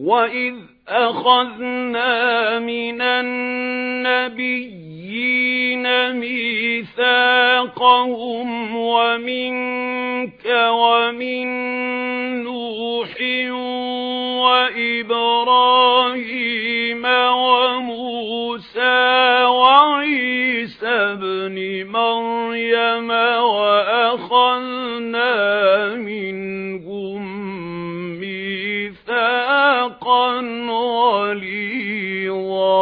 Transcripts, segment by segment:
وَإِذْ أَخَذْنَا مِنَ النَّبِيِّينَ مِيثَاقَهُمْ وَمِنكَ وَمِن نُوحٍ وَإِبْرَاهِيمَ وَمُوسَى وَعِيسَى ابْنِ مَرْيَمَ وَأَخَذْنَا مِيثَاقًا غَلِيظًا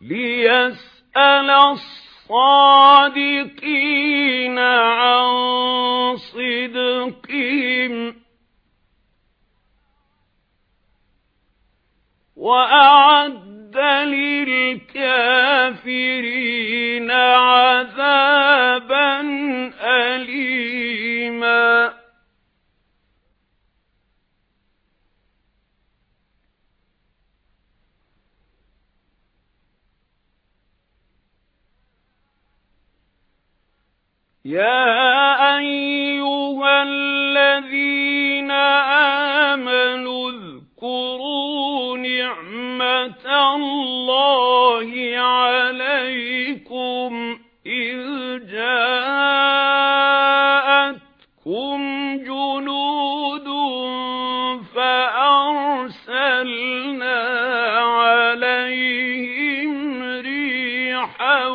لِيَسْأَلَ الصَّادِقِينَ عَن صِدْقِهِمْ. وَأَعَدَّ لِلْكَافِرِينَ عَذَابًا أَلِيمًا. يَا عَلَيْكُمْ إِذْ جَاءَتْكُمْ جُنُودٌ فَأَرْسَلْنَا عَلَيْهِمْ رِيحًا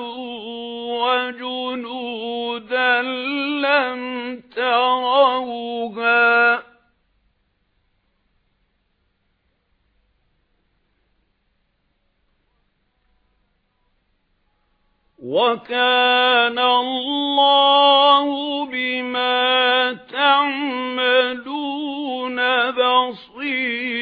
وَكَانَ اللَّهُ بِمَا تَعْمَلُونَ بَصِيرًا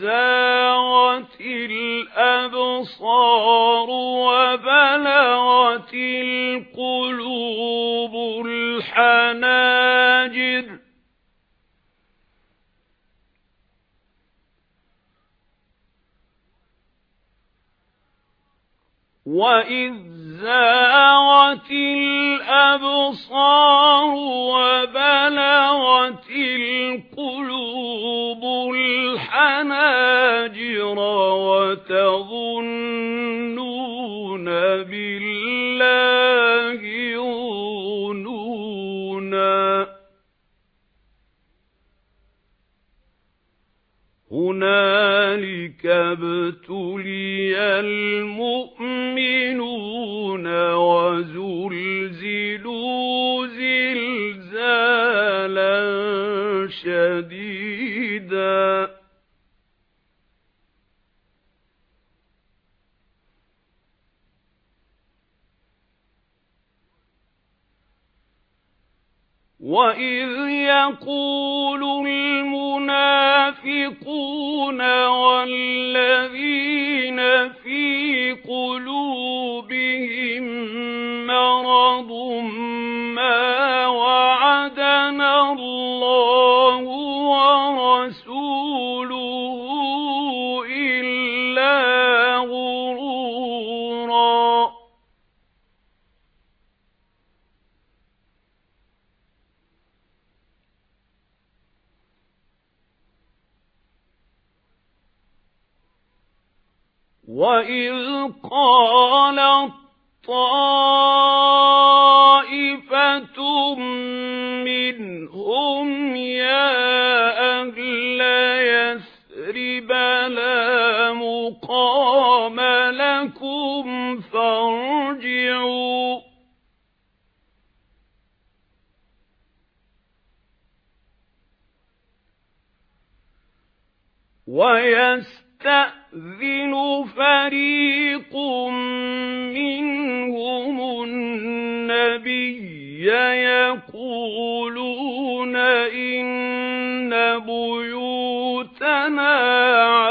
زَاغَتِ الْأَبْصَارُ وَبَلَغَتِ الْقُلُوبُ الْحَنَاجِرَ. وَإِذْ زَاغَتِ الْأَبْصَارُ وَبَلَغَتِ الْحَنَاجِرَ وَتَظُنُّونَ بِاللَّهِ الظُّنُونَا هُنَالِكَ ابْتُلِيَ وَإِذْ يَقُولُ الْمُنَافِقُونَ وَالَّذِينَ وَإِذْ قَالَت طَّائِفَةٌ مِّنْهُمْ يَا أَهْلَ يَثْرِبَ لَا مُقَامَ لَكُمْ فَارْجِعُوا وَيَسْتَأْذِنُ فَرِيقٌ مِّنْهُمُ النَّبِيَّ يقولون إن بيوتنا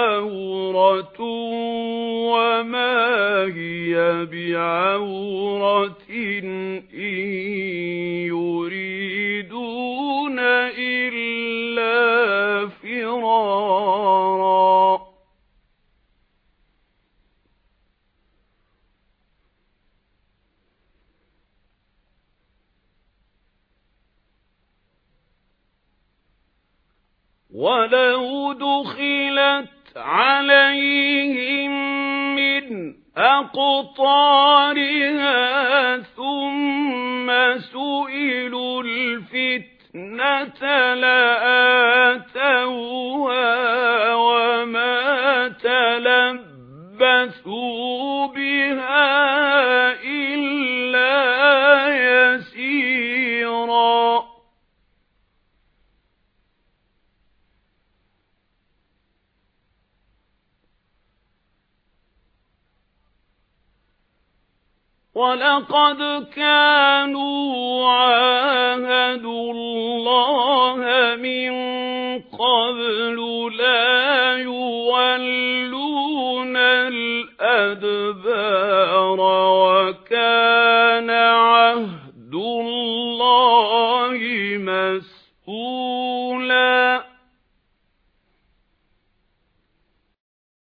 عورة وما هي بعورة إن وَلَوْ دُخِلَتْ عَلَيْهِمْ مِنْ أَقْطَارِهَا ثُمَّ سُئِلُوا الْفِتْنَةَ لَآتَوْهَا وَلَقَدْ كَانُوا عَاهَدُوا اللَّهَ مِنْ قَبْلُ لَا يُوَلُّونَ الْأَدْبَارَ وَكَانَ